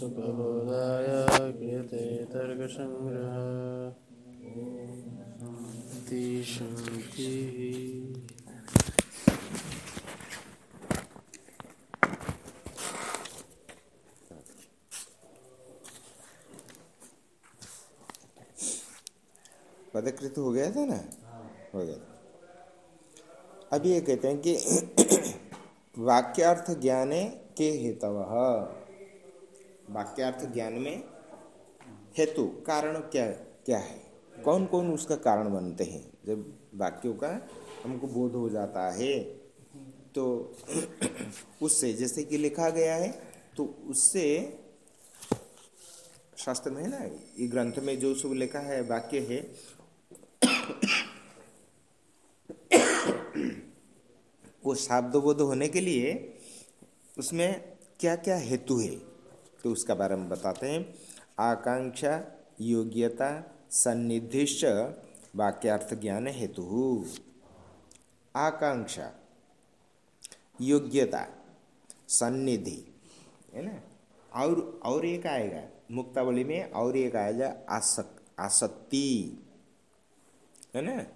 सुखबोधाय क्रियते तर्कसङ्ग्रह शान्तिः। पदकृत हो गया था ना? हो गया अब ये कहते हैं कि वाक्यार्थ ज्ञाने के हेतव। वाक्यार्थ ज्ञान में हेतु कारण क्या क्या है? कौन कौन उसका कारण बनते हैं? जब वाक्यों का हमको बोध हो जाता है तो उससे, जैसे कि लिखा गया है तो उससे शास्त्र में है ना, ये ग्रंथ में जो सब लिखा है, वाक्य है, वो शाब्दबोध होने के लिए उसमें क्या क्या हेतु है? तो उसका बारे में बताते हैं। आकांक्षा, योग्यता, सन्निधिश्च वाक्यार्थ ज्ञान हेतु। आकांक्षा, योग्यता, सन्निधि, है ना? और और एक आएगा, मुक्तावली में और एक आएगा, आसक, आसक्ति, है ना?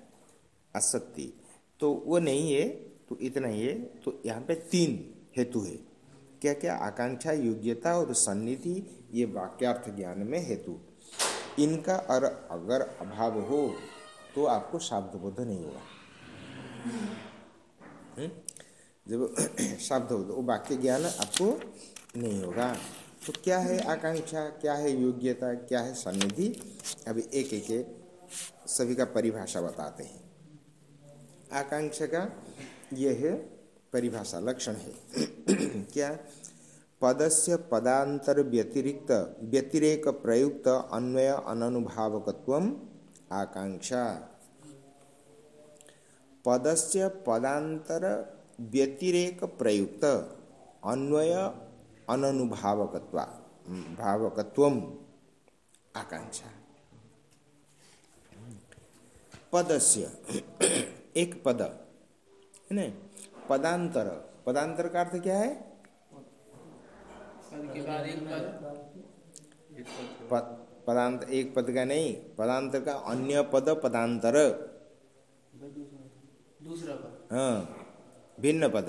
आसक्ति। तो वो नहीं है तो इतना ही है। तो यहाँ पे तीन हेतु है। क्या क्या आकांक्षा, योग्यता और सन्निधि, ये वाक्यार्थ ज्ञान में हेतु। इनका और अगर अभाव हो तो आपको शाब्द बोध नहीं होगा? जब शब्द हो वो वाक्य ज्ञान आपको नहीं होगा। तो क्या है आकांक्षा, क्या है योग्यता, क्या है सन्निधि? अभी एक एक सभी का परिभाषा बताते हैं। आकांक्षा का यह है परिभाषा, लक्षण है। क्या? पदस्य पदांतर व्यतिरिक्त व्यतिरेक प्रयुक्त अन्वय अनुभावकत्व आकांक्षा। पदस्य पदांतर व्यतिरेक प्रयुक्त अन्वय अनुभावकत्व भावकत्व आकांक्षा। पदस्य, एक पद, है ना? पदांतर। पदांतर का अर्थ क्या है? पद पदांत एक पद का नहीं पदांतर का अन्य पद पदांतर। दूसरा पद। हाँ भिन्न पद।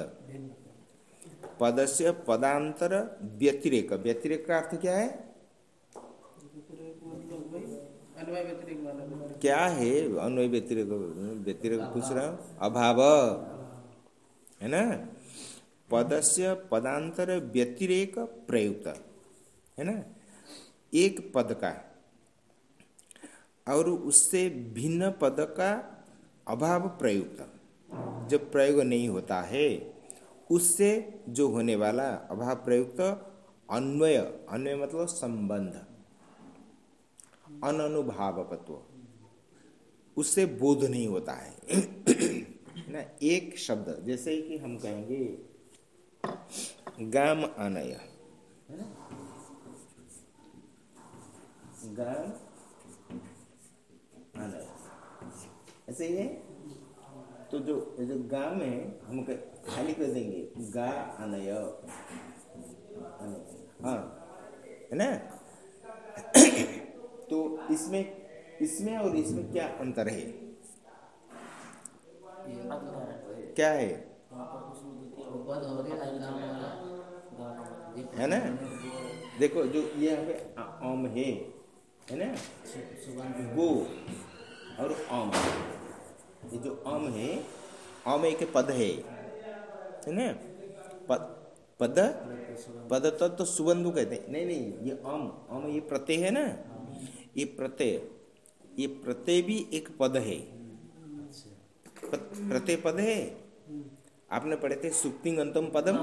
पद से पदांतर व्यतिरेक। व्यतिरेक का अर्थ क्या है। क्या है? अन्वय व्यतिरेक व्यतिरेक पूछ रहा हूँ। अभाव। है ना? पदस्य पदांतर व्यतिरेक प्रयुक्त, है ना? एक पद का और उससे भिन्न पद का अभाव प्रयुक्त। जब प्रयोग नहीं होता है, उससे जो होने वाला अभाव प्रयुक्त, अन्वय अन्वय मतलब संबंध। अनुभावकत्व उससे बोध नहीं होता है। ना, एक शब्द, जैसे कि हम कहेंगे, गाम अनय गाम अनय ऐसे ही है? तो जो जो गाम में हम खाली कर देंगे, गा अनय हाँ है ना? तो इसमें इसमें और इसमें क्या अंतर है? क्या है? है ना? देखो जो ये यहाँ ओम है है ना? गो और ओम ये जो ओम है ओम एक पद है है ना? पद पद? पद तो, तो सुबंधु कहते हैं। नहीं नहीं ये ओम ओम ये प्रत्यय है ना? ये प्रत्यय ये प्रत्यय भी एक पद है। प्रत्यय पद है आपने पढ़े थे सुप्तिंगंतम पदम।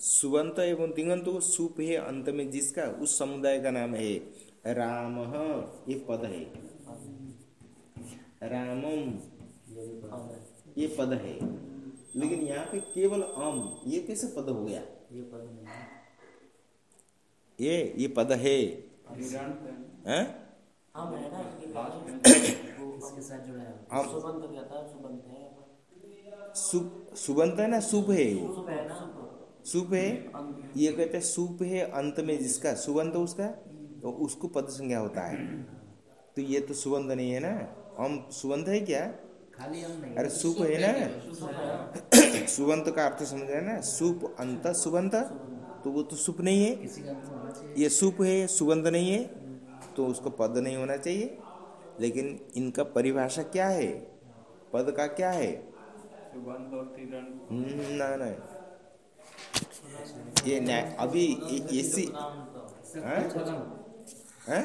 सुबंत एवं तिंगंत सुप है अंत में जिसका उस समुदाय का नाम है राम ये पद है। रामम ये पद है। लेकिन यहाँ पे केवल अम ये कैसे पद हो गया? ये पद ये ये पद है? हैं? सुबंत है ना सुप है सुप है ये कहते हैं सुप है अंत में जिसका सुबंध उसका? तो उसको पद संज्ञा होता है। तो ये तो सुबंध नहीं है ना? हम सुबंध है क्या? खाली हम नहीं। अरे सुप है ना? सुबंत का अर्थ समझ रहे ना? सुप अंत सुबंत? तो वो तो सुप नहीं है। ये सुप है सुगंध नहीं है। तो उसको पद नहीं होना चाहिए। लेकिन इनका परिभाषा क्या है? पद का क्या है? ना ना। ये न्याय अभी इसी हाँ? हाँ?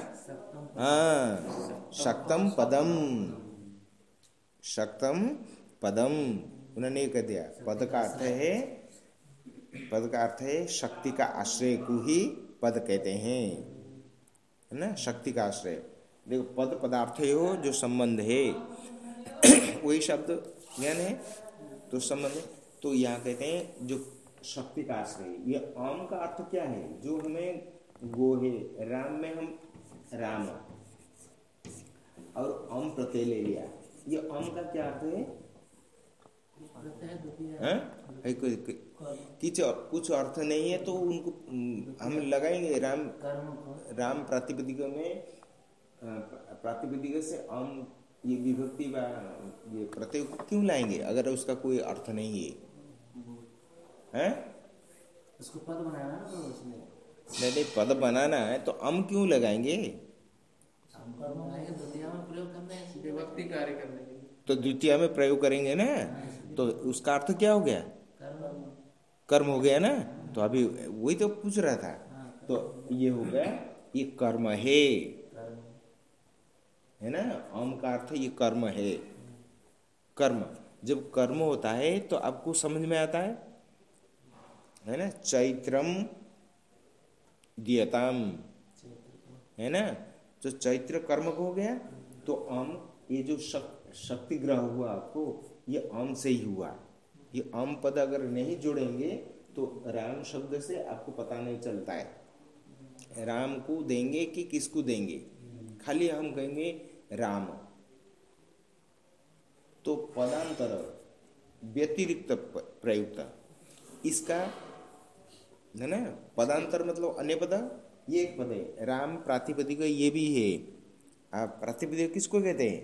हाँ। शक्तम पदम। शक्तम पदम। उन्होंने ये कह दिया। पद का अर्थ है पद का अर्थ है शक्ति का आश्रय को ही पद कहते हैं। है ना शक्ति का आश्रय। देखो पद पदार्थ हो जो संबंध है। वही शब्द ज्ञान है तो संबंध तो यहाँ कहते हैं जो शक्ति का आश्रय ये आम का अर्थ क्या है? जो हमें गो है राम में हम राम। और अम प्रत्यय ले लिया। ये अम का क्या अर्थ है? हैं? है कोई- कुछ अर्थ नहीं है तो उनको हम लगाएँगे राम राम प्रातिपदिक में प्रातिपदिक से अम ये विभक्ति व ये प्रत्यय को क्यों लाएँगे? अगर उसका कोई अर्थ नहीं है। हैं? उसको पद बनाना ना तो उसमें नहीं नहीं पद बनाना है तो अम क्यों लगाएँगे? हम कर्म बनाएँगे दुनिया में प्रयोग करना है। सीधे विभक्ति कार्य करने के लिए। तो द्वितीय में प्रयोग करेंगे ना? तो उसका अर्थ क्या हो गया? कर्म हो गया ना तो अभी वही तो पूछ रहा था। तो ये हो गया ये कर्म है। है ना? अम का अर्थ ये कर्म है। कर्म। जब कर्म होता है तो आपको समझ में आता है? है ना? चैत्रम दियताम। है ना? जो चैत्र कर्म हो गया तो अम ये जो शक, शक्ति ग्रह हुआ आपको ये अम से ही हुआ। ये अम पद अगर नहीं जोड़ेंगे तो राम शब्द से आपको पता नहीं चलता है। राम को देंगे कि किसको देंगे? खाली हम कहेंगे राम। तो पदांतर व्यतिरिक्त प्रयुक्त। इसका, है ना? पदांतर मतलब अन्य पद? ये एक पद है। राम प्रातिपदिक ये भी है। आप प्रातिपदिक किसको कहते हैं?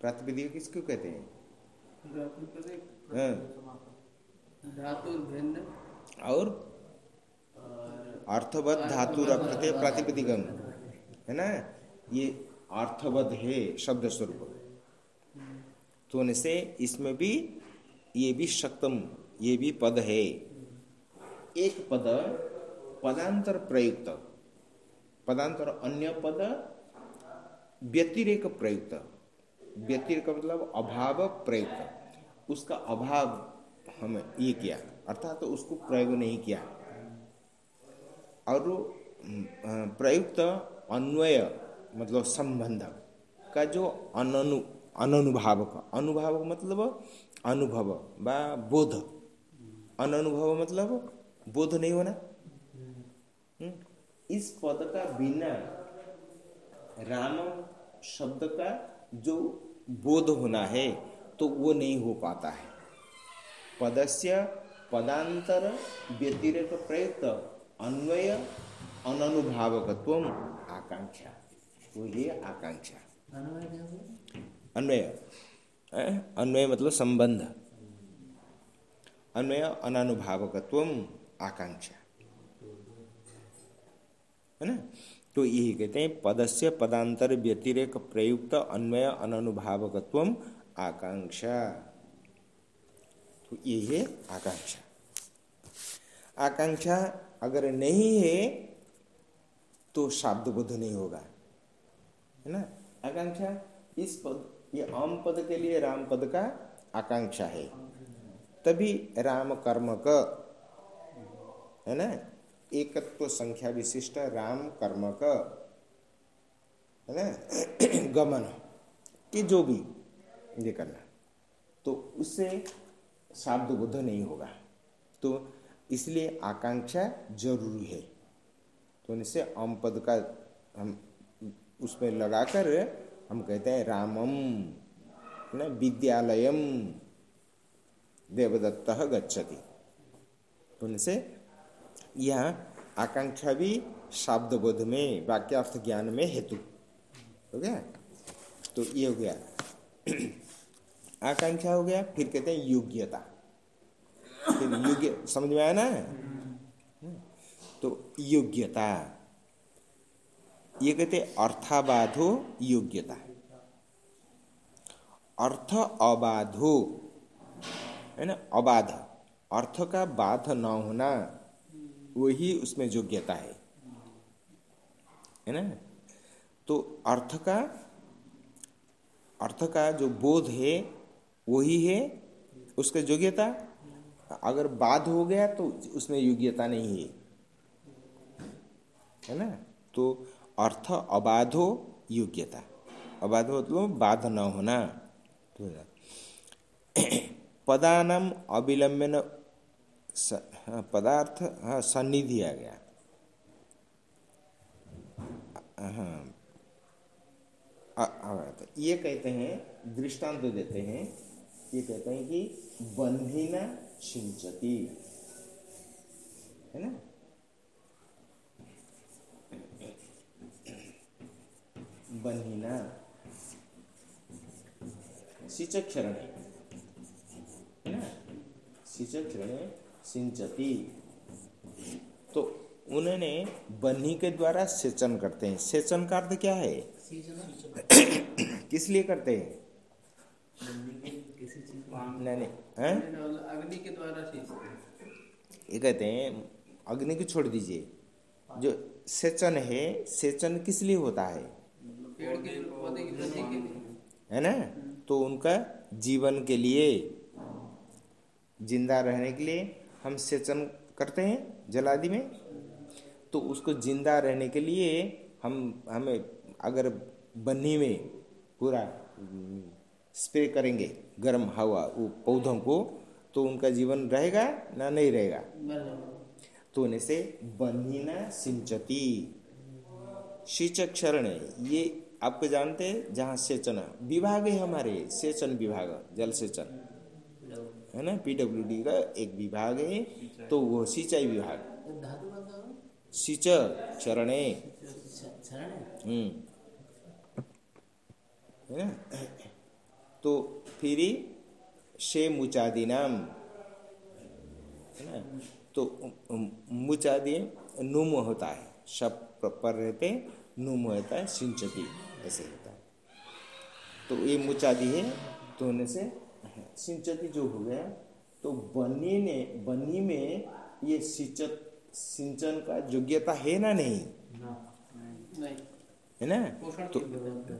प्रातिपदिक किसको कहते हैं? और अर्थवत धातु प्रत्यय प्रातिपदिकम, है ना? ये अर्थवत है, शब्द स्वरूप। तो से इसमें भी ये भी शक्तम, ये भी पद है। एक पद पदांतर प्रयुक्त, पदांतर अन्य पद व्यतिरेक प्रयुक्त। व्यतिरेक मतलब अभाव प्रयुक्त उसका अभाव हम ये किया अर्थात तो उसको प्रयोग नहीं किया। और प्रयुक्त अन्वय मतलब संबंध का जो अननु अननुभावक अनुभावक मतलब अनुभव बा बोध। अननुभव मतलब बोध नहीं होना। हम्म, इस पद का बिना राम शब्द का जो बोध होना है तो वो नहीं हो पाता है। पदस्य पदांतर व्यतिरेक प्रयुक्त अन्वय अननुभावकत्व आकांक्षा। वो ये आकांक्षा। अन्वय अन्वय अन्वय मतलब संबंध। अन्वय अनानुभावकत्व आकांक्षा। है ना? तो यही कहते हैं, पदस्य पदांतर व्यतिरेक प्रयुक्त अन्वय अनानुभावकत्व आकांक्षा। तो ये है आकांक्षा। आकांक्षा अगर नहीं है तो शाब्द बुद्ध नहीं होगा। है ना? आकांक्षा इस पद, ये आम पद के लिए राम पद का आकांक्षा है। तभी राम कर्म क, है ना? एकत्व संख्या विशिष्ट राम कर्म क है ना? गमन, कि जो भी, ये करना। तो उससे शाब्द बुद्ध नहीं होगा। तो इसलिए आकांक्षा ज़रूरी है। तो इससे आम पद का हम उसमें लगाकर हम कहते हैं रामम, है ना? विद्यालयम, देवदत्त गच्छति। तो उनसे यह आकांक्षा भी शब्द बोध में, वाक्यार्थ ज्ञान में हेतु। हो गया? तो ये हो गया। आकांक्षा हो गया, फिर कहते हैं योग्यता। फिर योग्य, समझ में आया ना? तो योग्यता। ये कहते अर्थाबाधो योग्यता। अर्थ अबाधो, है ना? अबाध। अर्थ का बाध न होना। वही उसमें योग्यता है। है ना? तो अर्थ का अर्थ का जो बोध है, वही है उसका योग्यता। अगर बाध हो गया तो उसमें योग्यता नहीं है। है ना? तो अर्थ अबाधो योग्यता। अबाध तो बाध न होना। तो पदानम अविलंबन पदार्थ हाँ सन्निधि आ गया। हाँ। तो ये कहते हैं, दृष्टांत तो देते हैं, ये कहते हैं कि बंधिना सिंचती है ना? बंधिना। सिंचक क्षरण है ना? सिंचक क्षरण सिंचती तो उन्होंने बन्ही के द्वारा सेचन करते हैं। सेचन का अर्थ क्या है? किस लिए करते हैं? नहीं नहीं अग्नि के द्वारा ये कहते हैं, अग्नि को छोड़ दीजिए। जो सेचन है, सेचन किस लिए होता है? है ना? तो उनका जीवन के लिए, ज़िंदा रहने के लिए हम सेचन करते हैं जलादि में तो उसको ज़िंदा रहने के लिए हम, हमें अगर बन्नी में पूरा स्प्रे करेंगे गर्म हवा वो पौधों को तो उनका जीवन रहेगा ना नहीं रहेगा? तो उन्हें से बन्ही न सिंचती। सिंचक शरण ये आपको जानते हैं, जहाँ सेचन, विभाग है हमारे, सेचन विभाग, जल सेचन। है ना पीडब्ल्यूडी का एक विभाग है तो वो सिंचाई विभाग। सिंच चरणे। हम्म। है ना? तो फिर शे मुचादी नाम है ना? तो मुचादी नुम होता है सब पर रहते नुम होता है सिंचती ऐसे होता है। तो ये मुचादी है तो होने से सिंचती जो हो गया तो बनी ने बनी में ये सिंचत सिंचन का योग्यता है ना नहीं? नहीं। है ना? तो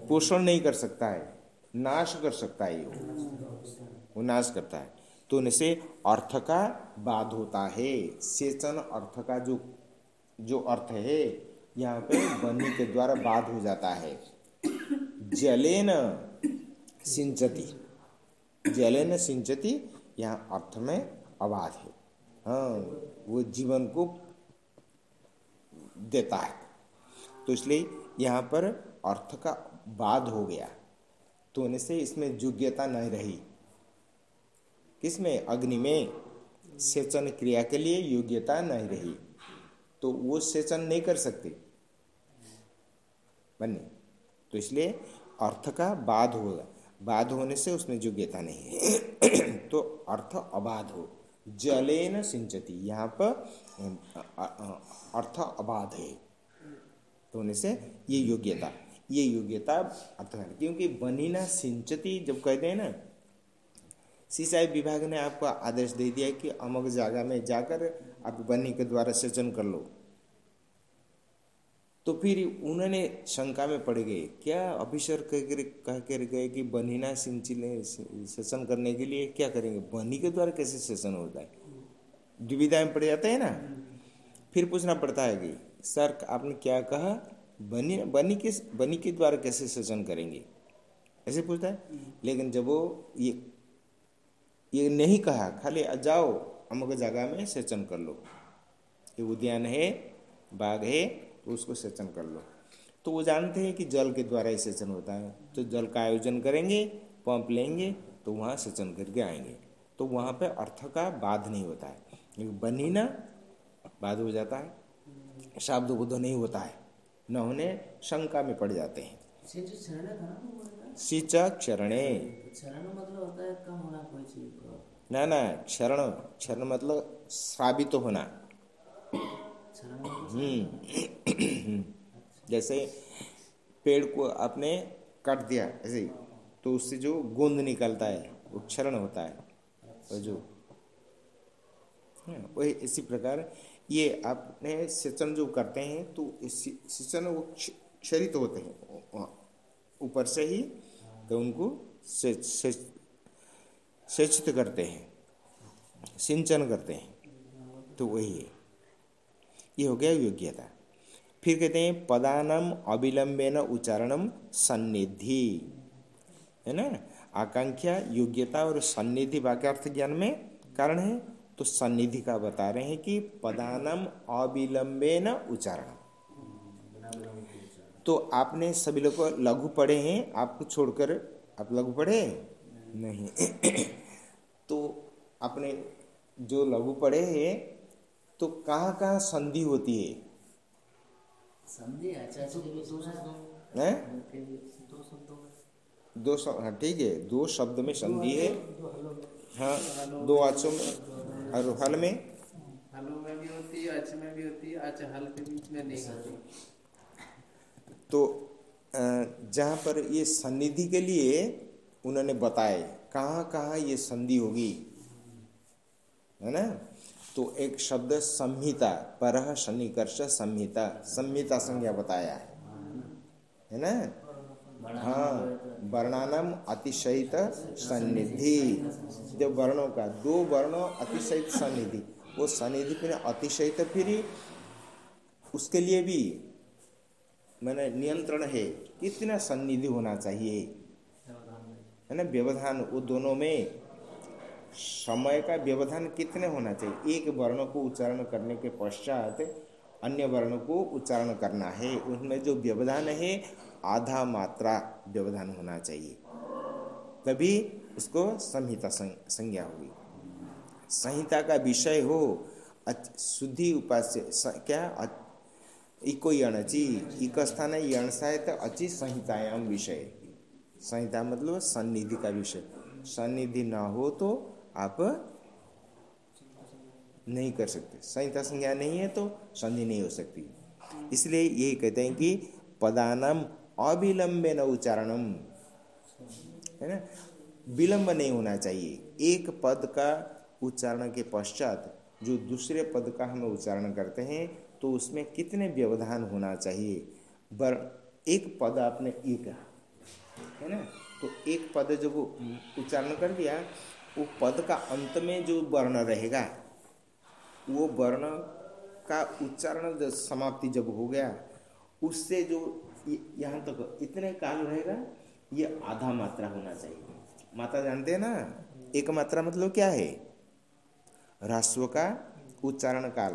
पोषण नहीं कर सकता है नाश कर सकता है वो। नाश करता है। तो उनसे अर्थ का बाध होता है। सेचन अर्थ का जो जो अर्थ है यहाँ पे बनी के द्वारा बाध हो जाता है। जलेन सिंचती। जलेन सिंचती, यहाँ अर्थ में अबाध है। हाँ वो जीवन को देता है। तो इसलिए यहाँ पर अर्थ का बाध हो गया। तो से इसमें योग्यता नहीं रही। किसमें? अग्नि में। सेचन क्रिया के लिए योग्यता नहीं रही। तो वो सेचन नहीं कर सकते। बने। तो इसलिए अर्थ का बाध होगा बाध होने से उसमें योग्यता नहीं। है तो अर्थ अबाध हो। जलेन सिंचती, यहाँ पर अर्थ अबाध है। तो होने से ये योग्यता ये योग्यता अर्थ क्योंकि बनीना सिंचती जब कहते हैं ना सिंचाई विभाग ने आपको आदेश दे दिया कि अमुक जगह में जाकर आप बनी के द्वारा सेचन कर लो। तो फिर उन्होंने शंका में पड़ गए, क्या ऑफिसर कह कह कर गए कि बनीना सिंचने सेशन करने के लिए क्या करेंगे? बनी के द्वारा कैसे सेशन होता है दुविधा में पड़ जाते हैं ना? फिर पूछना पड़ता है कि, सर, आपने क्या कहा? बनी बनी के बनी के द्वारा कैसे सेशन करेंगे? ऐसे पूछता है। लेकिन जब वो ये ये नहीं कहा, खाली जाओ अमुक जगह में सेचन कर लो। ये उद्यान है, बाग है तो उसको सेचन कर लो। तो वो जानते हैं कि जल के द्वारा ही सेचन होता है। तो जल का आयोजन करेंगे पंप लेंगे तो वहाँ सेचन करके आएँगे। तो वहाँ पे अर्थ का बाध नहीं होता है। बनी ना बाद हो जाता है। शब्द बुद्ध नहीं होता है। न होने शंका में पड़ जाते हैं। सिच क्षरणे क्षरण मतलब है होना ना ना क्षरण क्षरण मतलब श्रावित होना। क्षरण हम्म जैसे पेड़ को आपने काट दिया ऐसे तो उससे जो गोंद निकलता है क्षरण होता है और जो हाँ, वही इसी प्रकार ये आपने सिंचन जो करते हैं तो सिंचन वो क्षरित होते हैं ऊपर से ही तो उनको सेचित करते हैं सिंचन करते हैं तो वही है। ये हो गया योग्यता। फिर कहते हैं पदानम अविलंबेन उच्चारणम सन्निधि। है ना? आकांक्षा, योग्यता और सन्निधि वाक्यार्थ ज्ञान में कारण है। तो सन्निधि का बता रहे हैं कि पदानम अविलंबेन उच्चारण तो आपने सभी लोग लघु पढ़े हैं, आपको छोड़कर आप लघु पढ़े? नहीं। तो आपने जो लघु पढ़े हैं तो कहाँ कहाँ संधि होती है? संधि अच्छा दो शब्द हाँ ठीक है। दो शब्द में संधि है। हाँ दो आचों में। और हल में? हलो में भी होती है अच में भी होती है अच हल के बीच में नहीं होती। तो जहाँ पर ये सन्निधि के लिए उन्होंने बताए कहाँ कहाँ ये संधि होगी? है ना? तो एक शब्द संहिता, पर सन्निकर्ष संहिता संहिता संज्ञा बताया है। है ना? हाँ वर्णानम अतिशयित सन्निधि। जो वर्णों का, दो वर्णों अतिशयित सन्निधि। वो सन्निधि फिर अतिशयित फिर उसके लिए भी मैंने नियंत्रण है। कितना सन्निधि होना चाहिए? है ना? व्यवधान, वो दोनों में समय का व्यवधान कितने होना चाहिए? एक वर्ण को उच्चारण करने के पश्चात अन्य वर्ण को उच्चारण करना है। उसमें जो व्यवधान है, आधा मात्रा व्यवधान होना चाहिए। तभी उसको संहिता संज्ञा होगी। संहिता का विषय हो शुद्धि उपास्य क्या इको यणची इक स्थान यणसाय तो अची संहितायाम विषय। संहिता मतलब सन्निधि का विषय। सन्निधि ना हो तो आप नहीं कर सकते। संहिता संज्ञा नहीं है तो संधि नहीं हो सकती। इसलिए यही कहते हैं कि पदानम अविलंबे न उच्चारणम। है ना? विलंब नहीं होना चाहिए। एक पद का उच्चारण के पश्चात जो दूसरे पद का हम उच्चारण करते हैं तो उसमें कितने व्यवधान होना चाहिए? बर, एक पद आपने एक है ना? तो एक पद जब उच्चारण कर दिया वो पद का अंत में जो वर्ण रहेगा, वो वर्ण का उच्चारण समाप्ति जब हो गया, उससे जो यहाँ तक तो इतने काल रहेगा, ये आधा मात्रा होना चाहिए। माता जानते हैं ना? एक मात्रा मतलब क्या है? राष्ट्र का उच्चारण काल।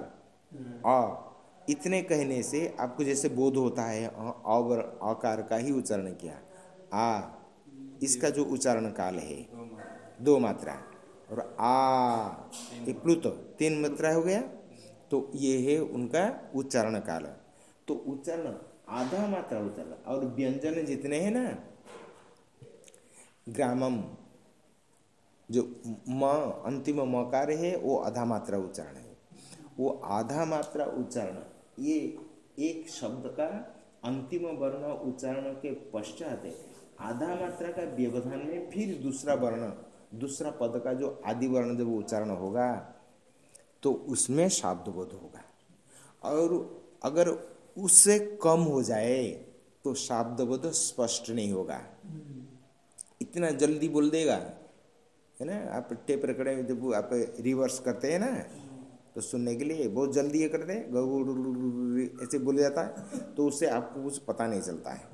अ, इतने कहने से आपको जैसे बोध होता है और आकार का ही उच्चारण किया। आ, इसका जो उच्चारण काल है दो मात्रा। और आ ये प्लुत तीन मात्रा हो गया। तो ये है उनका उच्चारण काल। तो उच्चारण, आधा मात्रा उच्चारण। और व्यंजन जितने हैं ना, ग्रामम, जो म, अंतिम मकार है वो आधा मात्रा उच्चारण है। वो आधा मात्रा उच्चारण, ये एक शब्द का अंतिम वर्ण उच्चारण के पश्चात आधा मात्रा का व्यवधान में फिर दूसरा वर्ण दूसरा पद का जो आदि वर्ण जब उच्चारण होगा तो उसमें शाब्दबोध होगा। और अगर उससे कम हो जाए तो शाब्दबोध स्पष्ट नहीं होगा। इतना जल्दी बोल देगा, है ना? आप टेप रिकॉर्ड जब आप रिवर्स करते हैं ना तो सुनने के लिए बहुत जल्दी ये करते हैं ऐसे बोल जाता है तो उससे आपको कुछ पता नहीं चलता है।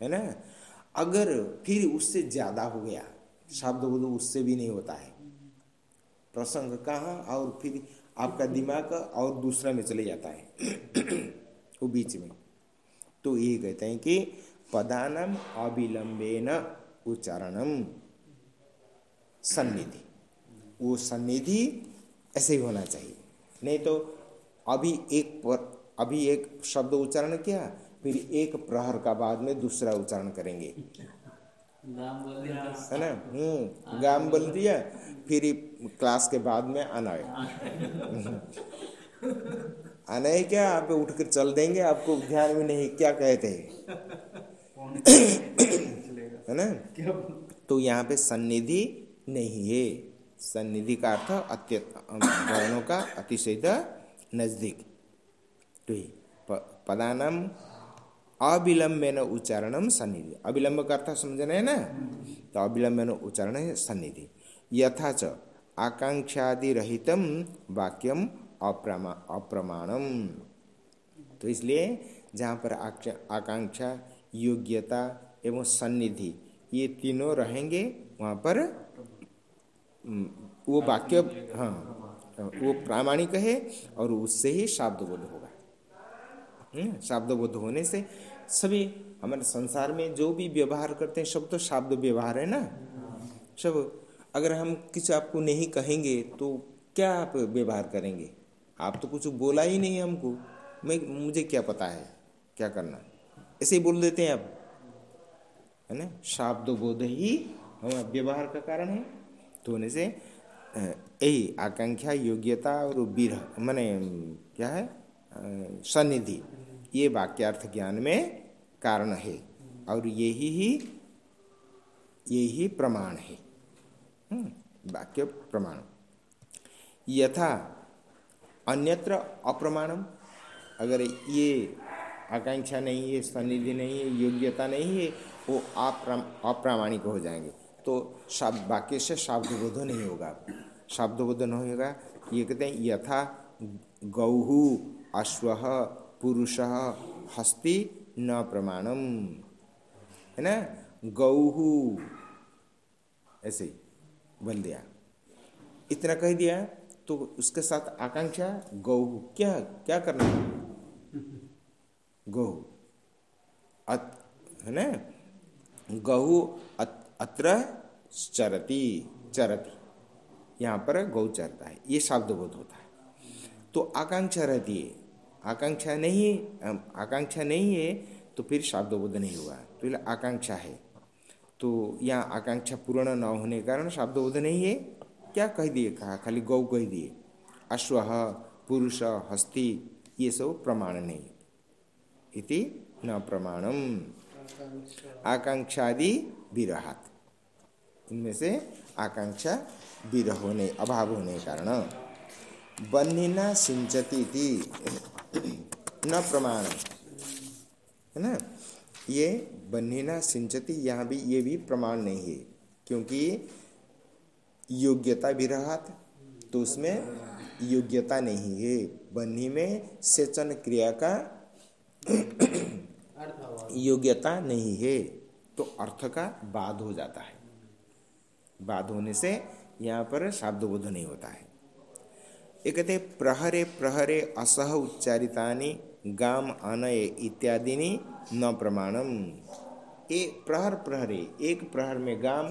है ना? अगर फिर उससे ज़्यादा हो गया शब्द बोलो, उससे भी नहीं होता है। प्रसंग कहाँ और फिर आपका दिमाग और दूसरा में चले जाता है। वो बीच में। तो ये कहते हैं कि पदानम अविलंबेन उच्चारणम सन्निधि। वो सन्निधि ऐसे ही होना चाहिए। नहीं तो अभी एक पर, अभी एक शब्द उच्चारण किया, फिर एक प्रहर का बाद में दूसरा उच्चारण करेंगे। है ना? हम्म गाम बोल दिया फिर क्लास के बाद में आना है। आना है क्या? आप उठकर चल देंगे आपको ध्यान में नहीं क्या कहते हैं? है ना? तो यहाँ पे सन्निधि नहीं है। सन्निधि का अर्थ अत्य वर्णों का अतिशय नज़दीक। तो पदानाम अविलंबेन उच्चारणम सन्निधि। अविलंब का अर्थ समझना है ना? तो अविलंबेन उच्चारण है सन्निधि। यथा च आकांक्षादि रहितम वाक्यम अप्रमा अप्रमाणम तो इसलिए जहाँ पर आकांक्षा, योग्यता एवं सन्निधि, ये तीनों रहेंगे, वहाँ पर वो वाक्य हाँ वो प्रामाणिक है और उससे ही शाब्दबोध होगा। हम्म, शाब्दबोध होने से सभी हमारे संसार में जो भी व्यवहार करते हैं सब तो शाब्द व्यवहार है ना? सब अगर हम कुछ आपको नहीं कहेंगे तो क्या आप व्यवहार करेंगे? आप तो कुछ बोला ही नहीं हमको। मैं मुझे क्या पता है? क्या करना? ऐसे ही बोल देते हैं आप। है ना? शाब्द बोध ही हमारा व्यवहार का कारण है। तो होने से यही आकांक्षा योग्यता और विरह माने क्या है? सन्निधि। ये वाक्यार्थ ज्ञान में कारण है। और यही ही यही प्रमाण है। हम्म, वाक्य प्रमाण। यथा अन्यत्र अप्रमाणम। अगर ये आकांक्षा नहीं है सनिधि नहीं है योग्यता नहीं है वो अप्रा अप्रामाणिक हो जाएँगे। तो शब्द वाक्य से शब्दबोध नहीं होगा। शब्दबोध नहीं होगा। ये कहते हैं यथा गौहु अश्व पुरुष हस्ति न प्रमाणम। है ना? गौहु ऐसे ही बोल दिया। इतना कह दिया तो उसके साथ आकांक्षा, गौ। क्या क्या करना है? गौ। अत, है ना? गौ अत- अत्र चरती चरती। यहाँ पर गौ चरता है। ये शब्द बोध होता है। तो आकांक्षा रहती है। आकांक्षा नहीं अम, आकांक्षा नहीं है तो फिर शब्दबोध नहीं हुआ। तो आकांक्षा है। तो यहाँ आकांक्षा पूर्ण न होने के कारण शब्दबोध नहीं है। क्या कह दिए? कहा खाली गौ कह दिए। अश्व पुरुष हस्ती ये सब प्रमाण नहीं। इति न प्रमाणम। आकांक्षादि विरहात। इनमें से आकांक्षा विरह होने अभाव होने कारण। बन्हीना सिंचती थी न प्रमाण है ना? ये बन्हीना सिंचती, यहाँ भी ये भी प्रमाण नहीं है, क्योंकि योग्यता विरहात तो उसमें योग्यता नहीं है। बन्ही में सेचन क्रिया का योग्यता नहीं है तो अर्थ का बाद हो जाता है। बाद होने से यहाँ पर शाब्दबोध नहीं होता है। ये हैं, प्रहरे प्रहरे असह उच्चारितानि गाम अनय इत्यादि न प्रमाणम एक प्रहर प्रहरे एक प्रहर में गाम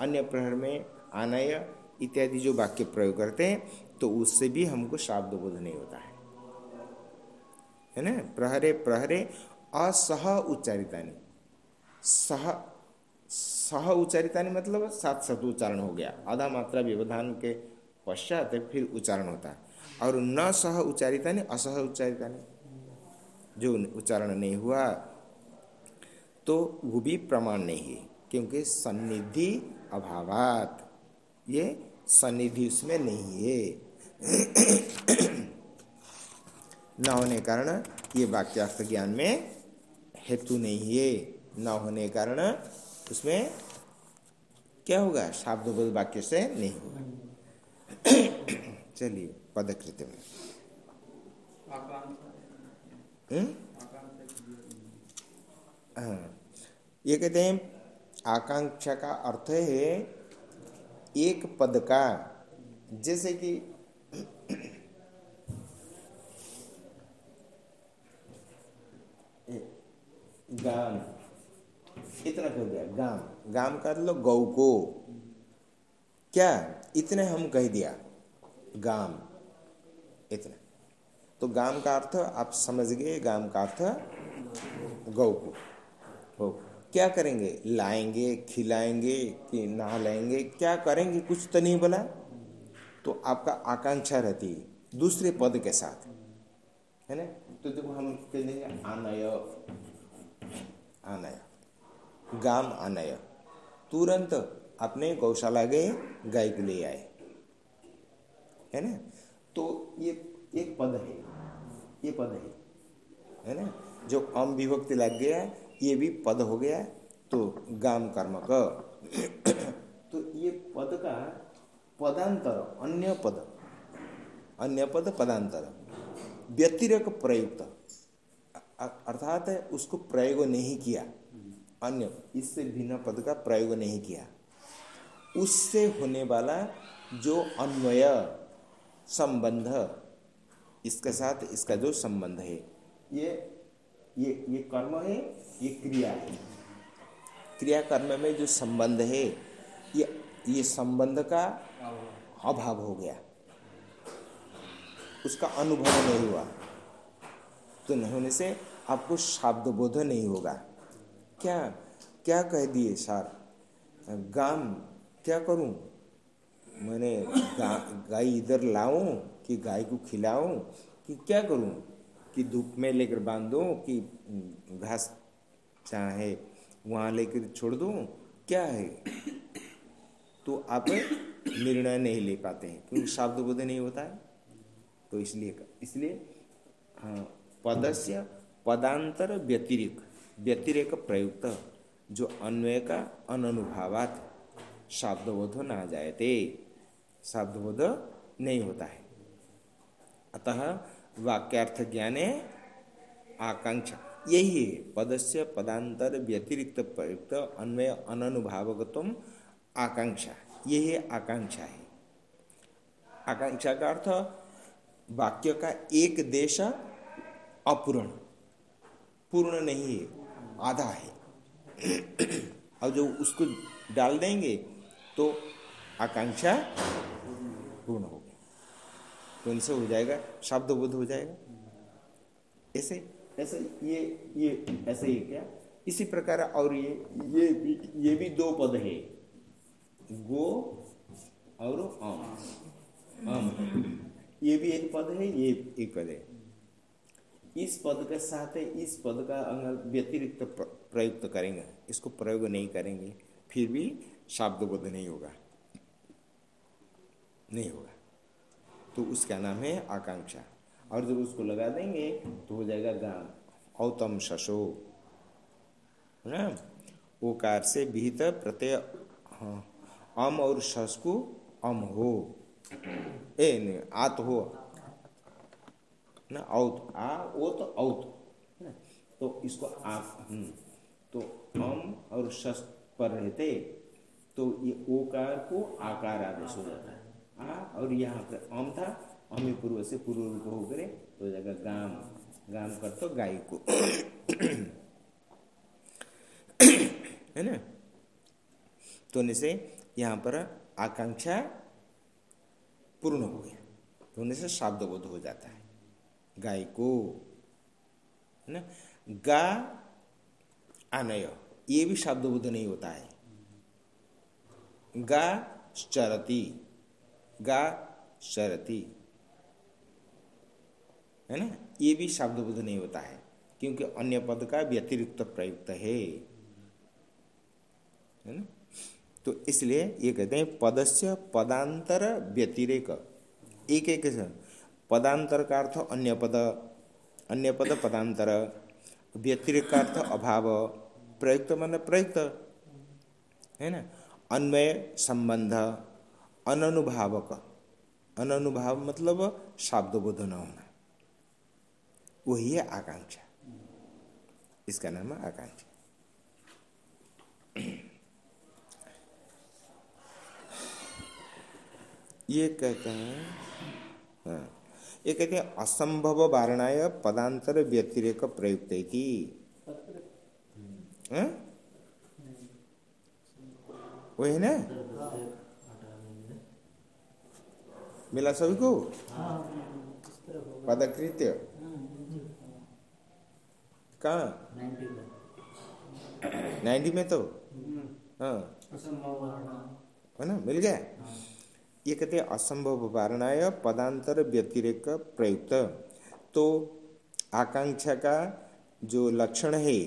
अन्य प्रहर में आनय इत्यादि जो वाक्य प्रयोग करते हैं तो उससे भी हमको शाब्दबोध नहीं होता है है ना प्रहरे प्रहरे असह उच्चारितानि सह सह उच्चारितानि मतलब साथ साथ उच्चारण हो गया आधा मात्रा व्यवधान के पश्चात फिर उच्चारण होता और न सह उच्चारितानि असह उच्चारितानि जो उच्चारण नहीं हुआ तो वो भी प्रमाण नहीं है, क्योंकि सन्निधि अभावात, ये सन्निधि उसमें नहीं है। न होने कारण ये वाक्यार्थ ज्ञान में हेतु नहीं है। न होने कारण उसमें क्या होगा? शाब्दबोध वाक्य से नहीं होगा। चलिए पदकृत्य में। हम्म? हाँ। ये कहते हैं आकांक्षा का अर्थ है एक पद का जैसे कि गाम। इतना कह दिया गाम। गाम का मतलब गौ को। क्या? इतने हम कह दिया। गाम, इतना। तो गाम का अर्थ आप समझ गए, गाम का अर्थ गौ को हो। क्या करेंगे? लाएँगे, खिलाएँगे कि नहलाएँगे? क्या करेंगे? कुछ तो नहीं बोला। तो आपका आकांक्षा रहती है दूसरे पद के साथ। है ना? तो देखो हम कह देंगे आनय। आनय। गाम आनय। तुरंत अपने गौशाला गए गाय को ले आए। है ना? तो ये एक पद है, ये पद है है ना? जो अम विभक्ति लग गया, ये भी पद हो गया तो गाम कर्म का। तो ये पद का पदांतर, अन्य पद अन्य पद पदांतर, व्यतिरक प्रयुक्त। अर्थात उसको प्रयोग नहीं किया, अन्य, इससे भिन्न पद का प्रयोग नहीं किया। उससे होने वाला जो अन्वय संबंध। इसके साथ इसका जो संबंध है, ये ये ये कर्म है, ये क्रिया है। क्रिया कर्म में जो संबंध है, ये ये संबंध का अभाव हो गया। उसका अनुभव नहीं हुआ। तो नहीं होने से आपको शब्द बोध नहीं होगा। क्या क्या कह दिए सर? गाम क्या करूँ? मैंने गा, गाय इधर लाऊं कि गाय को खिलाऊं कि क्या करूँ? कि धूप में लेकर बाँध दूँ कि घास चाहे वहाँ लेकर छोड़ दूँ? क्या है? तो आप निर्णय नहीं ले पाते हैं क्योंकि शब्द बोध नहीं होता है। तो इसलिए इसलिए हाँ पदस्य पदांतर व्यतिरिक व्यतिरेक प्रयुक्त जो अन्वय का अनुभावात शब्दबोध ना जायते। शब्दबोध नहीं होता है। अतः वाक्यार्थ ज्ञाने आकांक्षा। यही है पदस्य पदांतर व्यतिरिक्त प्रयुक्त अन्वय अनुभावगतम आकांक्षा। यही आकांक्षा है। आकांक्षा का अर्थ वाक्य का एक देश अपूर्ण। पूर्ण नहीं है आधा है। और जो उसको डाल देंगे तो आकांक्षा तो इनसे हो जाएगा शब्द बुद्ध हो जाएगा। ऐसे ऐसे, ये ये, ऐसे ही क्या? इसी प्रकार और ये ये भी ये भी दो पद है। गो और आम आम ये भी एक पद है, ये एक पद है। इस पद के साथ इस पद का अंग व्यतिरिक्त प्रयुक्त करेंगे। इसको प्रयोग नहीं करेंगे, फिर भी बोध नहीं होगा। नहीं होगा। तो उसका नाम है आकांक्षा। और जब उसको लगा देंगे तो हो जाएगा गान औतम शशो। है ना? ओकार से विहित प्रत्यय हाँ अम और शस को अम हो। ए नहीं आत हो। ना औत। आ ओ तो औत तो इसको आप हम्म, तो अम और शस पर रहते तो ये ओकार को आकार आदेश हो जाता है। आ और यहाँ पर अम था अमी पूर्व से पूर्व रूप हो करे तो जाएगा गाम गाम कर तो गाय को। है ना? तो से यहाँ पर आकांक्षा पूर्ण हो गया। होने से शब्द बोध हो जाता है। गाय को, है ना? गा, अनय, ये भी शब्द बोध नहीं होता है। गा, चरती गा चरती है ना? ये भी शब्द बोध नहीं होता है, क्योंकि अन्य पद का व्यतिरिक्त प्रयुक्त है। है ना? तो इसलिए ये कहते हैं, पदस्य पदांतर व्यतिरेक। एक एक पदांतर का अर्थ अन्य पद अन्य पद पदांतर, व्यतिरेक का अर्थ अभाव, प्रयुक्त मान प्रयुक्त। है ना? अन्वय संबंध अनुभावक अनुभाव मतलब शाब्दबोध न होना वही है आकांक्षा। इसका नाम है आकांक्षा। ये कहते हैं हाँ ये कहते हैं असंभव वारणाय पदांतर व्यतिरेक प्रयुक्त की हाँ? वही ना? मिला सभी को पदकृत्य कहा नाइन्टी में तो हाँ है ना मिल गया ये कहते हैं असंभव वारणाय पदांतर व्यतिरेक प्रयुक्त तो आकांक्षा का जो लक्षण है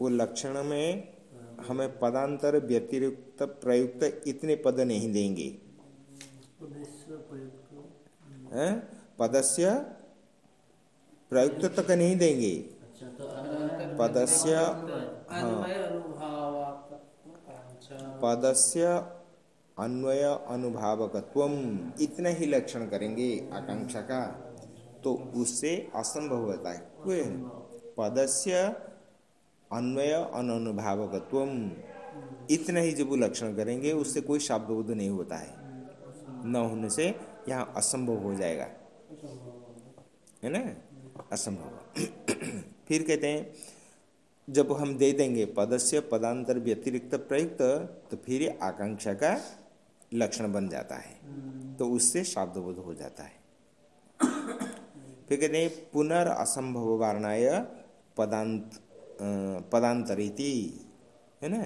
वो लक्षण में हमें पदांतर व्यतिरिक्त प्रयुक्त इतने पद नहीं देंगे? पदस्य प्रयुक्त तक नहीं देंगे। अच्छा तो पदस्य आकांक्षा पदस्य अन्वय अनुभावकत्व इतना ही लक्षण करेंगे आकांक्षा का तो उससे असंभव होता है। पदस्य अन्वय अनुभावकत्व इतना ही जब लक्षण करेंगे उससे कोई शब्दबोध नहीं होता है। न होने से यहाँ असंभव हो जाएगा। है ना? असंभव। फिर कहते हैं, जब हम दे देंगे पदस्य पदांतर व्यतिरिक्त प्रयुक्त तो फिर आकांक्षा का लक्षण बन जाता है। तो उससे शाब्दबोध हो जाता है। फिर कहते हैं, पुनर् असंभव वारणाय पदांत पदांतरिति। है ना?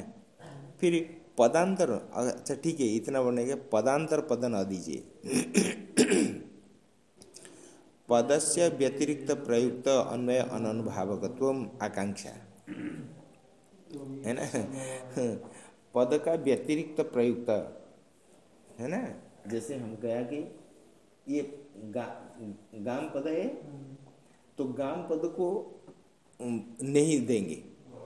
फिर पदांतर अच्छा ठीक है इतना बनेगा पदांतर पद न दीजिए। पदस्य व्यतिरिक्त प्रयुक्त अन्वय अनुभावकत्व आकांक्षा। है ना? पद का व्यतिरिक्त प्रयुक्त है ना? जैसे हम कहा कि ये गा, गाम पद है तो गाम पद को नहीं देंगे।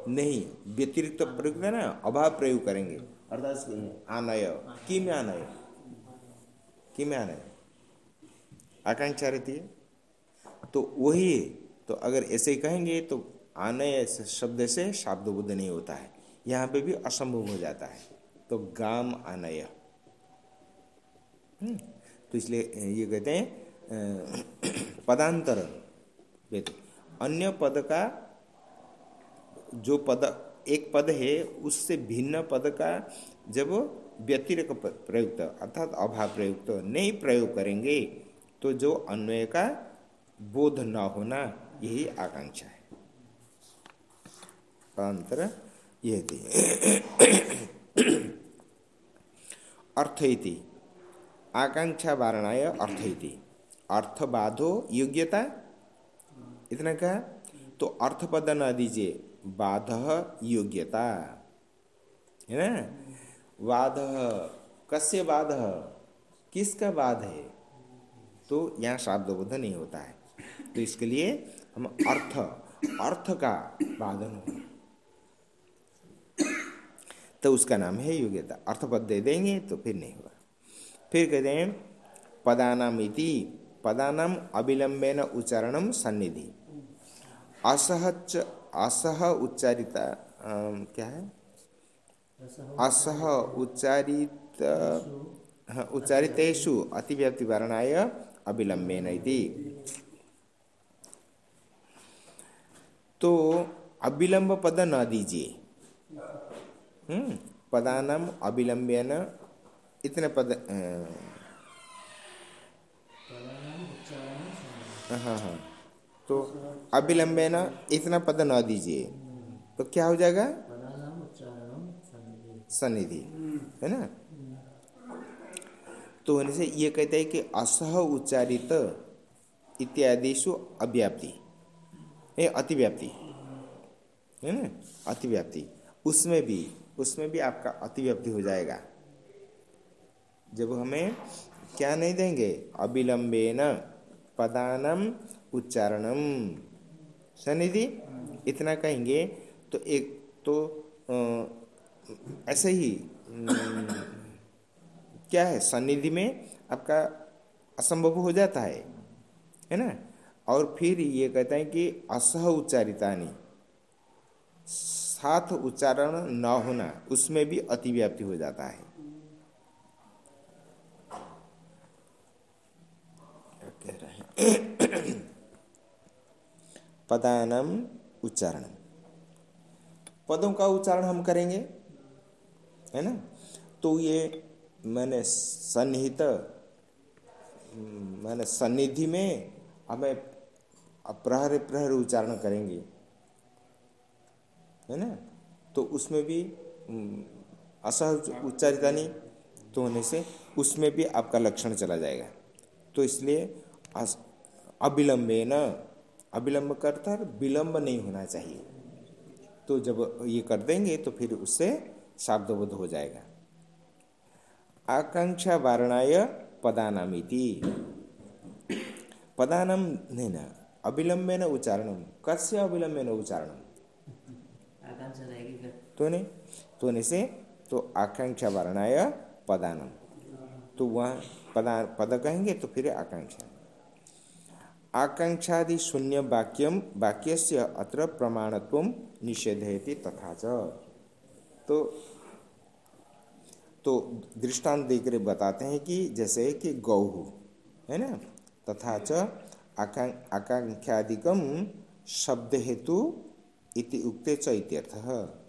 नहीं व्यतिरिक्त प्रयुक्त है ना? अभाव प्रयोग करेंगे। अर्थात आनय। की में आनय? की में आनय? आकांक्षा रहती है। तो वही है तो अगर ऐसे ही कहेंगे तो आनय शब्द से शाब्द बुद्ध नहीं होता है। यहाँ पे भी असंभव हो जाता है। तो गाम आनय। हम्म, तो इसलिए ये कहते हैं पदांतरण। पदांतर अन्य पद का जो पद एक पद है, उससे भिन्न पद का जब व्यतिरिक प्रयुक्त, अर्थात अभाव प्रयुक्त नहीं प्रयोग करेंगे तो जो अन्वय का बोध न होना, यही आकांक्षा है। अंतर यह थी। अर्थ इति। आकांक्षा वारणाय अर्थ इति। अर्थ बाधो योग्यता, इतना कहा? तो अर्थ पद न दीजिए। बाध योग्यता। है ना? वाद, कस्य वाद? किसका वाद है? तो यहाँ शाब्दबोध नहीं होता है। तो इसके लिए हम अर्थ अर्थ का वादन तो उसका नाम है योग्यता। अर्थपद दे देंगे तो फिर नहीं होगा। फिर कहते हैं पदानाम इति पदानाम अविलंबेन उच्चारणम सन्निधि। असहच असह उच्चारिता क्या है? असह उच्चारित हाँ, उच्चारितेषु अतिव्याप्ति वर्णाय अविलंबेन इति। तो अविलंब पद न दीजिए हम्म पदानाम अविलंबेन इतने पद हाँ हाँ। तो अविलंबेन इतना पद न दीजिए। तो क्या हो जाएगा? सन्निधि। है ना? तो होने ये कहते हैं कि असह उच्चारित इत्यादिशु अव्याप्ति। ये अतिव्याप्ति। है ना? अतिव्याप्ति। उसमें भी उसमें भी आपका अतिव्याप्ति हो जाएगा। जब हमें क्या नहीं देंगे? अविलंबेन पदानम उच्चारणम। सनिधि इतना कहेंगे तो एक तो ऐसे ही क्या है सनिधि में आपका असंभव हो जाता है है ना? और फिर ये कहते हैं कि असह उच्चारितानी। साथ उच्चारण न होना, उसमें भी अतिव्याप्ति हो जाता है। कह रहे हैं? पदानम उच्चारण पदों का उच्चारण हम करेंगे, है ना? तो ये मैंने सन्निहित, मैंने सन्निधि में हमें प्रहर प्रहर उच्चारण करेंगे, है ना? तो उसमें भी, असहज उच्चारिता नहीं तो होने से उसमें भी आपका लक्षण चला जाएगा। तो इसलिए अविलंबे न अविलंब करता विलंब नहीं होना चाहिए। तो जब ये कर देंगे तो फिर उससे शाब्दबोध हो जाएगा। आकांक्षा वारणाय पदानामिति। पदानम नहीं ना अविलंबे न उच्चारणम। कस्य अविलंबे न उच्चारणम तो नहीं तो नहीं से तो आकांक्षा वर्णाय पदानम। तो वह पदा पद कहेंगे तो फिर आकांक्षा। आकांक्षादि शून्य वाक्यम वाक्य से अत्र प्रमाणत्व निषेधयति तथा तो तो दृष्टांत देकर बताते हैं कि जैसे कि गौ, है ना? तथा च आकांक्षादिकम शब्द हेतु इति उक्ते च इत्यर्थ।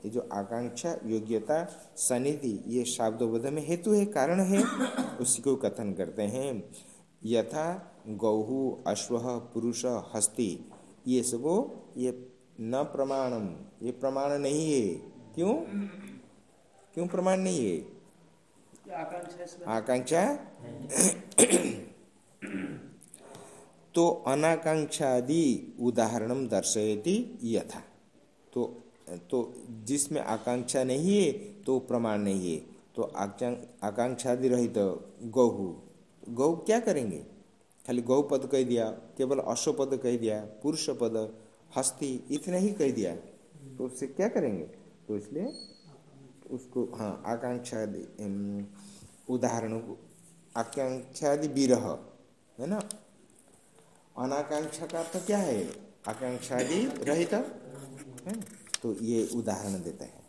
ये जो आकांक्षा योग्यता सनिधि ये शाब्दोबोध में हेतु है, कारण है, उसी को कथन करते हैं। यथा गौहु अश्व, पुरुष, हस्ती, ये सबो, ये न प्रमाणम ये प्रमाण नहीं है। क्यों? क्यों प्रमाण नहीं है? आकांक्षा तो अनाकांक्षादि उदाहरण दर्शयति यथा। तो तो जिसमें आकांक्षा नहीं है तो प्रमाण नहीं है। तो आकांक्षादि रहित तो गौ। गौ क्या करेंगे? खाली गौ पद कह दिया, केवल अश्व पद कह दिया पुरुष पद हस्ती, इतना ही कह दिया। तो उससे क्या करेंगे? तो इसलिए उसको हाँ आकांक्षा उदाहरणों को, आकांक्षादि विरह, है ना? अनाकांक्षा का अर्थ क्या है? आकांक्षादि रहित, है तो ये उदाहरण देता है।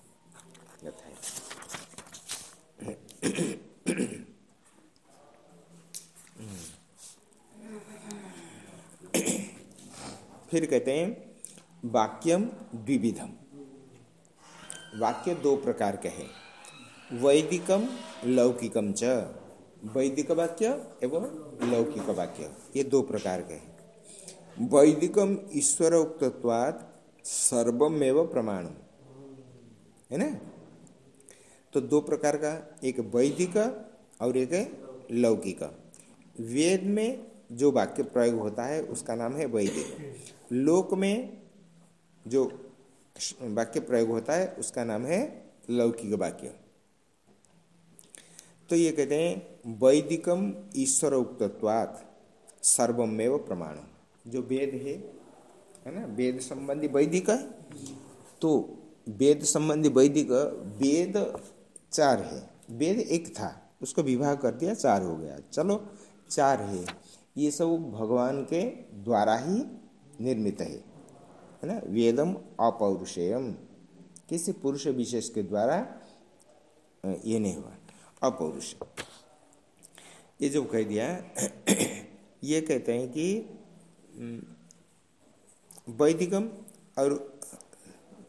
फिर कहते हैं, वाक्यम द्विविधम। वाक्य दो प्रकार के हैं। वैदिकम, लौकिकम च। वैदिक वाक्य एवं लौकिक वाक्य, ये दो प्रकार के हैं। वैदिकम ईश्वर उक्तवाद सर्वमेव प्रमाण है ना? तो दो प्रकार का, एक वैदिक और एक लौकिक। वेद में जो वाक्य प्रयोग होता है, उसका नाम है वैदिक। लोक में जो वाक्य प्रयोग होता है, उसका नाम है लौकिक वाक्य। तो ये कहते हैं, वैदिकम ईश्वर उक्तत्वात् सर्वमेव प्रमाण जो वेद है है ना, वेद संबंधी वैदिक है तो वेद संबंधी वैदिक, वेद चार है। वेद एक था, उसको विवाह कर दिया, चार हो गया। चलो, चार है। ये सब भगवान के द्वारा ही निर्मित है। है ना? वेदम अपौरुषेयम। किसी पुरुष विशेष के द्वारा ये नहीं हुआ। अपौरुष। ये जो कह दिया, ये कहते हैं कि वैदिकम और,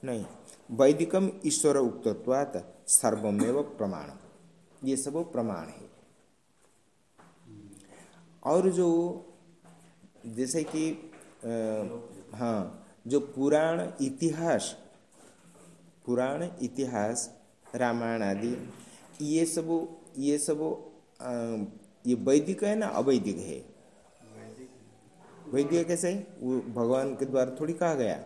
नहीं, वैदिकम ईश्वर उक्तत्वात सर्वमेव प्रमाण ये सब प्रमाण है। और जो, जैसे कि हाँ जो पुराण इतिहास पुराण इतिहास, रामायण आदि, ये सब ये सब ये वैदिक है ना अवैदिक है? वैदिक कैसे वो भगवान के द्वारा थोड़ी कहा गया?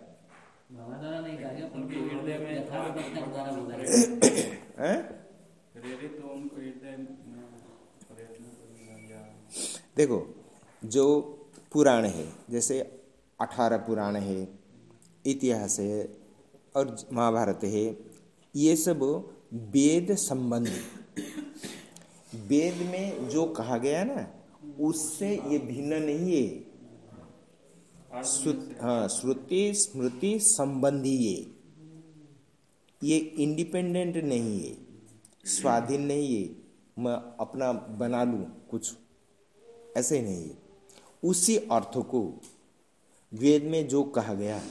देखो, जो पुराण है, जैसे अठारह पुराण है, इतिहास है और महाभारत है। ये सब वेद संबंधी। वेद में जो कहा गया ना, उससे ये भिन्न नहीं है। हाँ श्रुति, स्मृति संबंधी ये ये इंडिपेंडेंट नहीं है, स्वाधीन नहीं है। मैं अपना बना लूँ कुछ, ऐसे नहीं है। उसी अर्थ को वेद में जो कहा गया,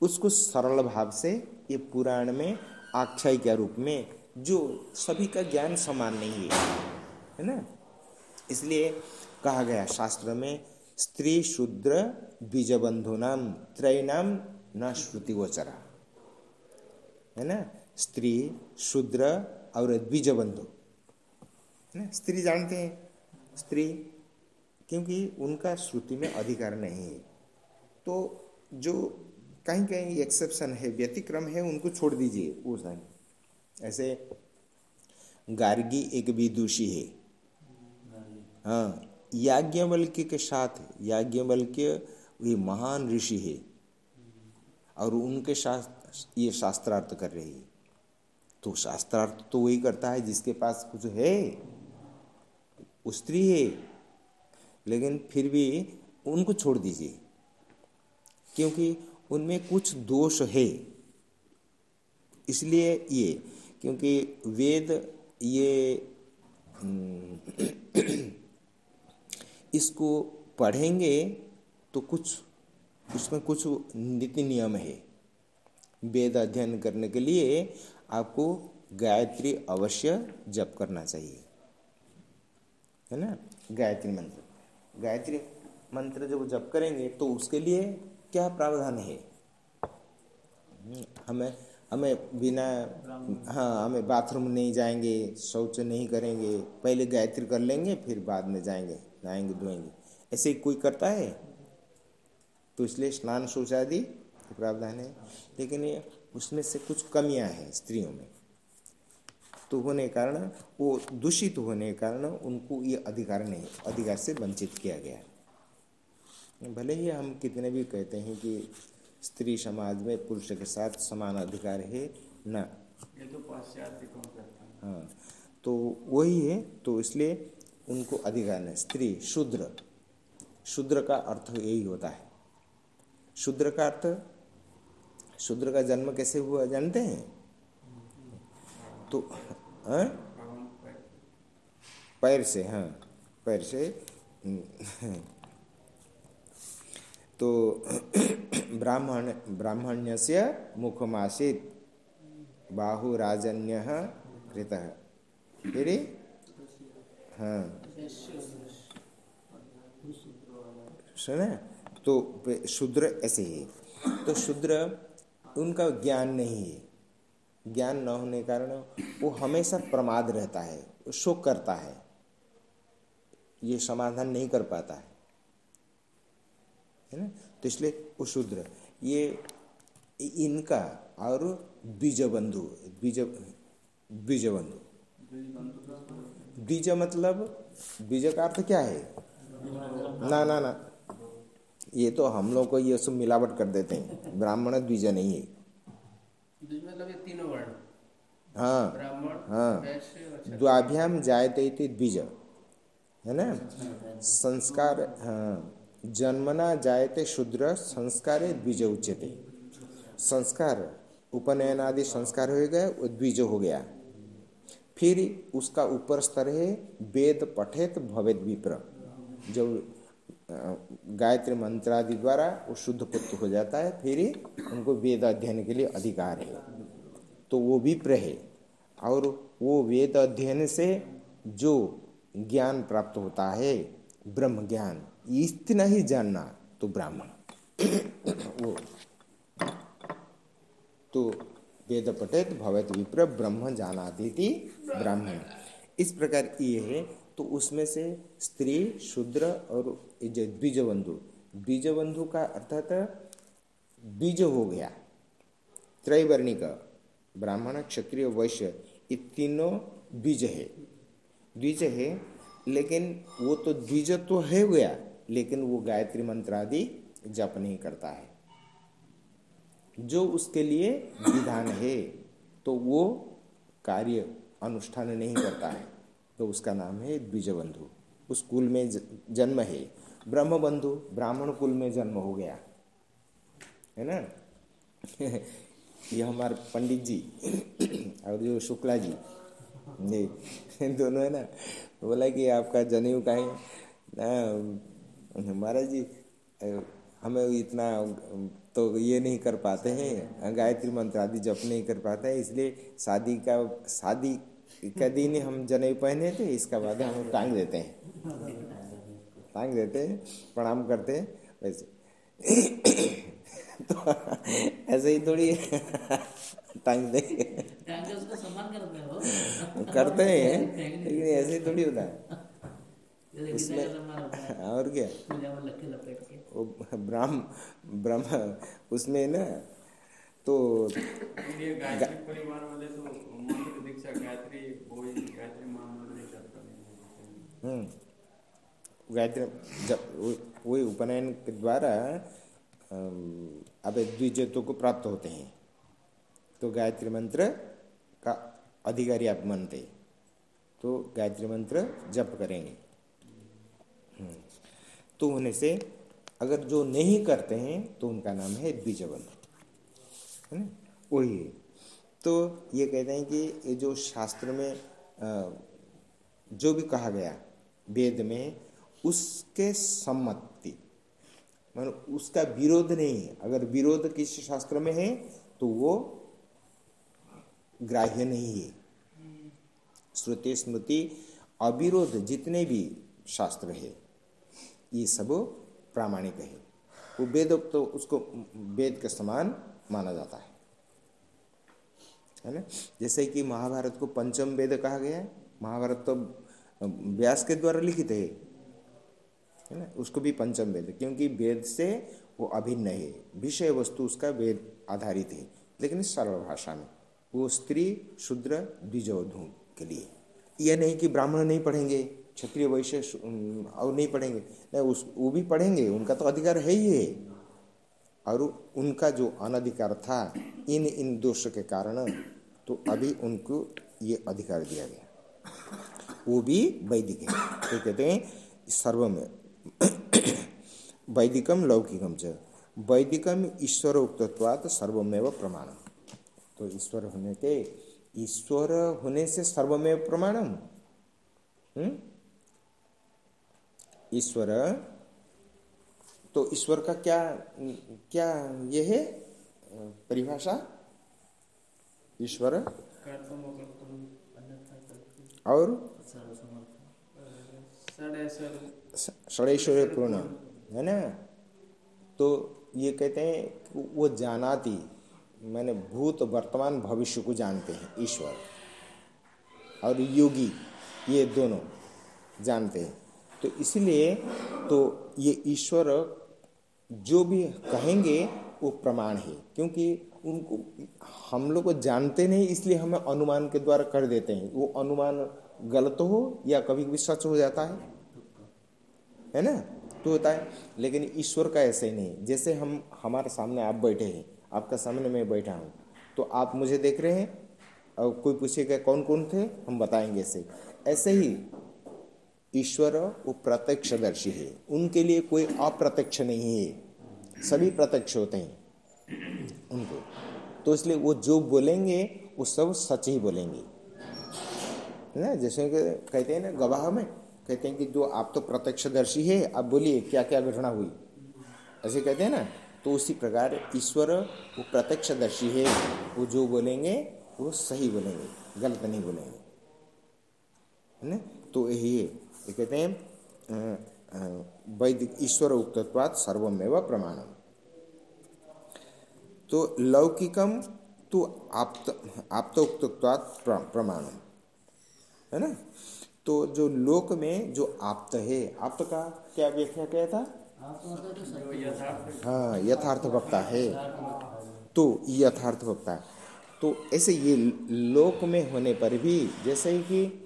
उसको सरल भाव से ये पुराण में आख्याय के रूप में जो सभी का ज्ञान समान नहीं है है ना? इसलिए कहा गया शास्त्र में, स्त्री शूद्र बीजबंधु नाम, त्रय नाम, न श्रुति गोचरा, है ना? स्त्री शूद्र और बीजबंधु, है ना? स्त्री जानते हैं? स्त्री, क्योंकि उनका श्रुति में अधिकार नहीं है। तो जो कहीं कहीं एक्सेप्शन है, व्यतिक्रम है, उनको छोड़ दीजिए, वो ऐसे गार्गी एक विदुषी है। हाँ याज्ञवल्क्य के साथ याज्ञवल्क्य वे महान ऋषि है। और उनके शास्त्र, ये शास्त्रार्थ कर रही है। तो शास्त्रार्थ तो वही करता है जिसके पास कुछ है। स्त्री है। लेकिन फिर भी उनको छोड़ दीजिए। क्योंकि उनमें कुछ दोष है। इसलिए ये, क्योंकि वेद ये इसको पढ़ेंगे तो कुछ उसमें कुछ नीति नियम है। वेद अध्ययन करने के लिए आपको गायत्री अवश्य जप करना चाहिए। है ना? गायत्री मंत्र। गायत्री मंत्र जब जप करेंगे तो उसके लिए क्या प्रावधान है? हमें हमें बिना हाँ हमें बाथरूम नहीं जाएँगे, शौच नहीं करेंगे, पहले गायत्री कर लेंगे, फिर बाद में जाएँगे, नहाएँगे, धोएँगे। ऐसे कोई करता है? तो इसलिए स्नान, शौच आदि प्रावधान है। लेकिन ये, उसमें से कुछ कमियाँ हैं स्त्रियों में। तो होने कारण, वो दूषित होने के कारण उनको ये अधिकार नहीं, अधिकार से वंचित किया गया भले ही हम कितने भी कहते हैं कि स्त्री समाज में पुरुष के साथ समान अधिकार है न। तो हाँ। तो वही है तो इसलिए उनको अधिकार नहीं। स्त्री शूद्र। शूद्र का अर्थ यही होता है। शूद्र का अर्थ शूद्र का जन्म कैसे हुआ जानते हैं? तो हाँ? पैर से। हाँ पैर से तो ब्राह्मण ब्राह्मण्य से मुखमासीत बाहुराजन्य कृत। फिर हाँ। सुने? तो शूद्र ऐसे ही। तो शूद्र उनका ज्ञान नहीं है। ज्ञान न होने के कारण वो हमेशा प्रमाद रहता है शोक करता है। ये समाधान नहीं कर पाता है। है ना? तो इसलिए वो शूद्र ये इनका और बीजबंधु बीज बीजबंधु। बीज मतलब बीज का अर्थ क्या है? ना ना ना। ये तो हम लोग को ये सब मिलावट कर देते हैं। ब्राह्मण द्विज नहीं है। मतलब हाँ हाँ। द्वाभ्याम जायते द्विज। है ना? संस्कार हाँ। जन्मना जायते शूद्र, संस्कारे द्विज उच्यते। संस्कार उपनयन आदि संस्कार हो गए, वो द्विज हो गया। फिर उसका ऊपर स्तर है, वेद पठेत भवेद विप्र। जब गायत्री मंत्र आदि द्वारा वो शुद्ध पुत्र हो जाता है, फिर उनको वेद अध्ययन के लिए अधिकार है। तो वो विप्र है। और वो वेद अध्ययन से जो ज्ञान प्राप्त होता है, ब्रह्म ज्ञान इतना ही जानना तो ब्राह्मण। वो तो वेद पठेत भवत विप्र ब्रह्म जानाती ब्राह्मण। इस प्रकार ये है तो उसमें से स्त्री, शूद्र और बीजबंधु बीजबंधु का अर्थात बीज हो गया, त्रैवर्णिक, ब्राह्मण, क्षत्रिय, वैश्य, ये तीनों बीज है। द्विज है, लेकिन वो तो द्विज तो है गया। लेकिन वो गायत्री मंत्र आदि जप नहीं करता है। जो उसके लिए विधान है तो वो कार्य अनुष्ठान नहीं करता है। तो उसका नाम है द्विजबंधु। उस कुल में जन्म है। ब्रह्म बंधु ब्राह्मण कुल में जन्म हो गया। है ना? ये हमारे पंडित जी और जो शुक्ला जी, ये दोनों है ना? बोला कि आपका जनेऊ का है। महाराज जी हमें इतना तो ये नहीं कर पाते हैं गायत्री मंत्र आदि जप नहीं कर पाते हैं इसलिए शादी का शादी का दिन हम जनेऊ पहने थे इसका बाद हम टांग देते हैं। टांग देते हैं प्रणाम करते हैं वैसे। तो ऐसे ही थोड़ी टांग देंगे हो करते हैं लेकिन ऐसे ही थोड़ी होता है। है और क्या वो ब्राह्म ब्रह्म उसमें ना तो गायत्री परिवार वाले मंत्र दीक्षा गायत्री कोई गायत्री महामंत्र नहीं कर पाते गायत्री जब वो- वही उपनयन के द्वारा अब द्विजत्व को प्राप्त होते हैं तो गायत्री मंत्र का अधिकारी आप मानते तो गायत्री मंत्र जप करेंगे तो होने से अगर जो नहीं करते हैं तो उनका नाम है द्विजवन है ना? वही है। तो ये कहते हैं कि ये जो शास्त्र में जो भी कहा गया वेद में, उसके सम्मति, मान उसका विरोध नहीं है। अगर विरोध किसी शास्त्र में है तो वो ग्राह्य नहीं है। श्रुति स्मृति अविरोध जितने भी शास्त्र है ये सब प्रामाणिक है। वो वेद तो उसको वेद के समान माना जाता है। है ना? जैसे कि महाभारत को पंचम वेद कहा गया है। महाभारत तो व्यास के द्वारा लिखित है। है ना? उसको भी पंचम वेद, क्योंकि वेद से वो अभिन्न है। विषय वस्तु उसका वेद आधारित है। लेकिन इस सरल भाषा में, वो स्त्री, शूद्र द्विजोधु के लिए। यह नहीं कि ब्राह्मण नहीं पढ़ेंगे। क्षत्रिय वैश्य और नहीं पढ़ेंगे। नहीं उस, वो भी पढ़ेंगे, उनका तो अधिकार है ही है। और उनका जो अनधिकार था, इन इन दोष के कारण तो अभी उनको ये अधिकार दिया गया। वो भी वैदिक है। तो कहते हैं, सर्व में। वैदिकम लौकिकम च। वैदिकम ईश्वर उक्तत्वात सर्वमेव प्रमाणम। तो ईश्वर होने के, ईश्वर होने से सर्वमेव प्रमाणम। हम्म? ईश्वर। तो ईश्वर का क्या क्या ये है? परिभाषा? ईश्वर। और? षडेश्वर पूर्ण, है ना? तो ये कहते हैं वो जानाती, मैंने भूत वर्तमान भविष्य को जानते हैं, ईश्वर। और योगी, ये दोनों जानते हैं। तो इसलिए तो ये ईश्वर जो भी कहेंगे, वो प्रमाण है। क्योंकि उनको, हम लोग जानते नहीं, इसलिए हमें अनुमान के द्वारा कर देते हैं। वो अनुमान गलत हो या कभी कभी सच हो जाता है। है ना? तो होता है। लेकिन ईश्वर का ऐसे ही नहीं। जैसे हम, हमारे सामने आप बैठे हैं। आपका सामने मैं बैठा हूँ। तो आप मुझे देख रहे हैं। और कोई पूछेगा कौन कौन थे? हम बताएँगे ऐसे ऐसे ही ईश्वर वो प्रत्यक्षदर्शी है। उनके लिए कोई अप्रत्यक्ष नहीं है। सभी प्रत्यक्ष होते हैं उनको। तो इसलिए वो जो बोलेंगे, वो सब सच ही बोलेंगे। है ना? जैसे कि कहते हैं ना, गवाह में कहते हैं कि जो आप तो प्रत्यक्षदर्शी है आप बोलिए क्या क्या घटना हुई? ऐसे कहते हैं ना तो उसी प्रकार ईश्वर वो प्रत्यक्षदर्शी है। वो जो बोलेंगे, वो सही बोलेंगे, गलत नहीं बोलेंगे। है ना? तो यही है। ये कहते हैं वैदिक ईश्वर उक्तत्वात् सर्वमेव प्रमाणम। तो लौकिकम तो आप्त आप्त उक्तत्वात् प्र- प्रमाणम। है ना? तो जो लोक में जो आप्त है, आप्त का क्या व्याख्या किया था? आप हाँ यथार्थ वक्ता है। तो यथार्थ वक्ता। तो ऐसे ये लोक में होने पर भी जैसे कि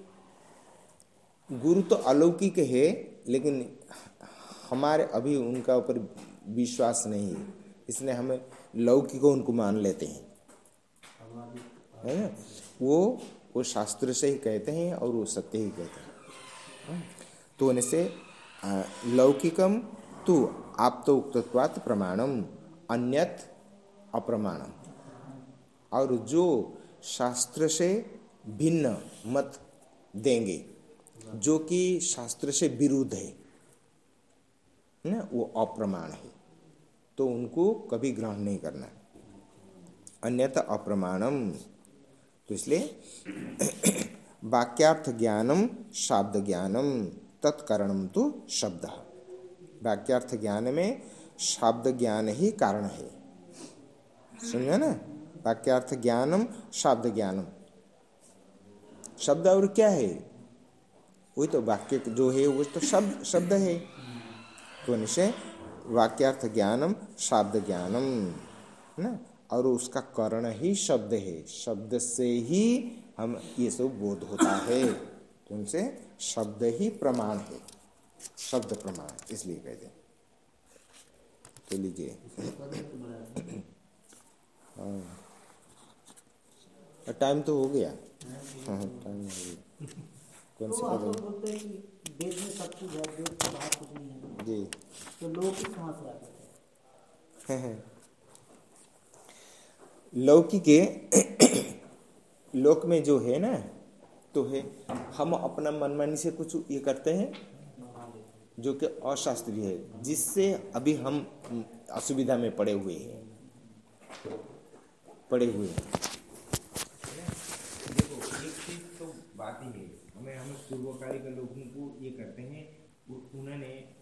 गुरु तो अलौकिक है, लेकिन हमारे अभी उनका ऊपर विश्वास नहीं है। इसलिए हमें लौकिक उनको मान लेते हैं। है ना? वो वो शास्त्र से ही कहते हैं और वो सत्य ही कहते हैं। हाँ। तो होने से लौकिकम तो आप तो उक्तत्वात् प्रमाणम, अन्यत अप्रमाणम। और जो शास्त्र से भिन्न मत देंगे जो कि शास्त्र से विरुद्ध है, ना, वो अप्रमाण है। तो उनको कभी ग्रहण नहीं करना। अन्यथा अप्रमाणम तो इसलिए वाक्यार्थ ज्ञानम, शाब्द ज्ञानम, तत्करणम तो शब्द। वाक्यार्थ ज्ञान में शब्द ज्ञान ही कारण है। समझे ना? वाक्यार्थ ज्ञानम, शब्द ज्ञानम। शब्द और क्या है? वही तो वाक्य जो है वो तो शब्द शब्द है। तो निश्चय वाक्यार्थ ज्ञानम, शब्द ज्ञानम, ना? और उसका करण ही शब्द है। शब्द से ही हम ये सब बोध होता है। तो उनसे शब्द ही प्रमाण है। शब्द प्रमाण, इसलिए कहते हैं। तो लीजिए। हाँ। टाइम तो हो गया। हाँ टाइम हो गया। कौन तो सी बोलते हैं कि वेद में सब कुछ है वेद के बाहर कुछ नहीं है। जी। तो लोग कहाँ से आते हैं? लौकी के लोक में जो है ना तो है हम अपना मनमानी से कुछ ये करते हैं जो कि अशास्त्रीय है जिससे अभी हम असुविधा में पड़े हुए हैं। पड़े हुए हैं देखो एक चीज़ तो पूर्वकालिक लोगों को ये करते हैं। उन्होंने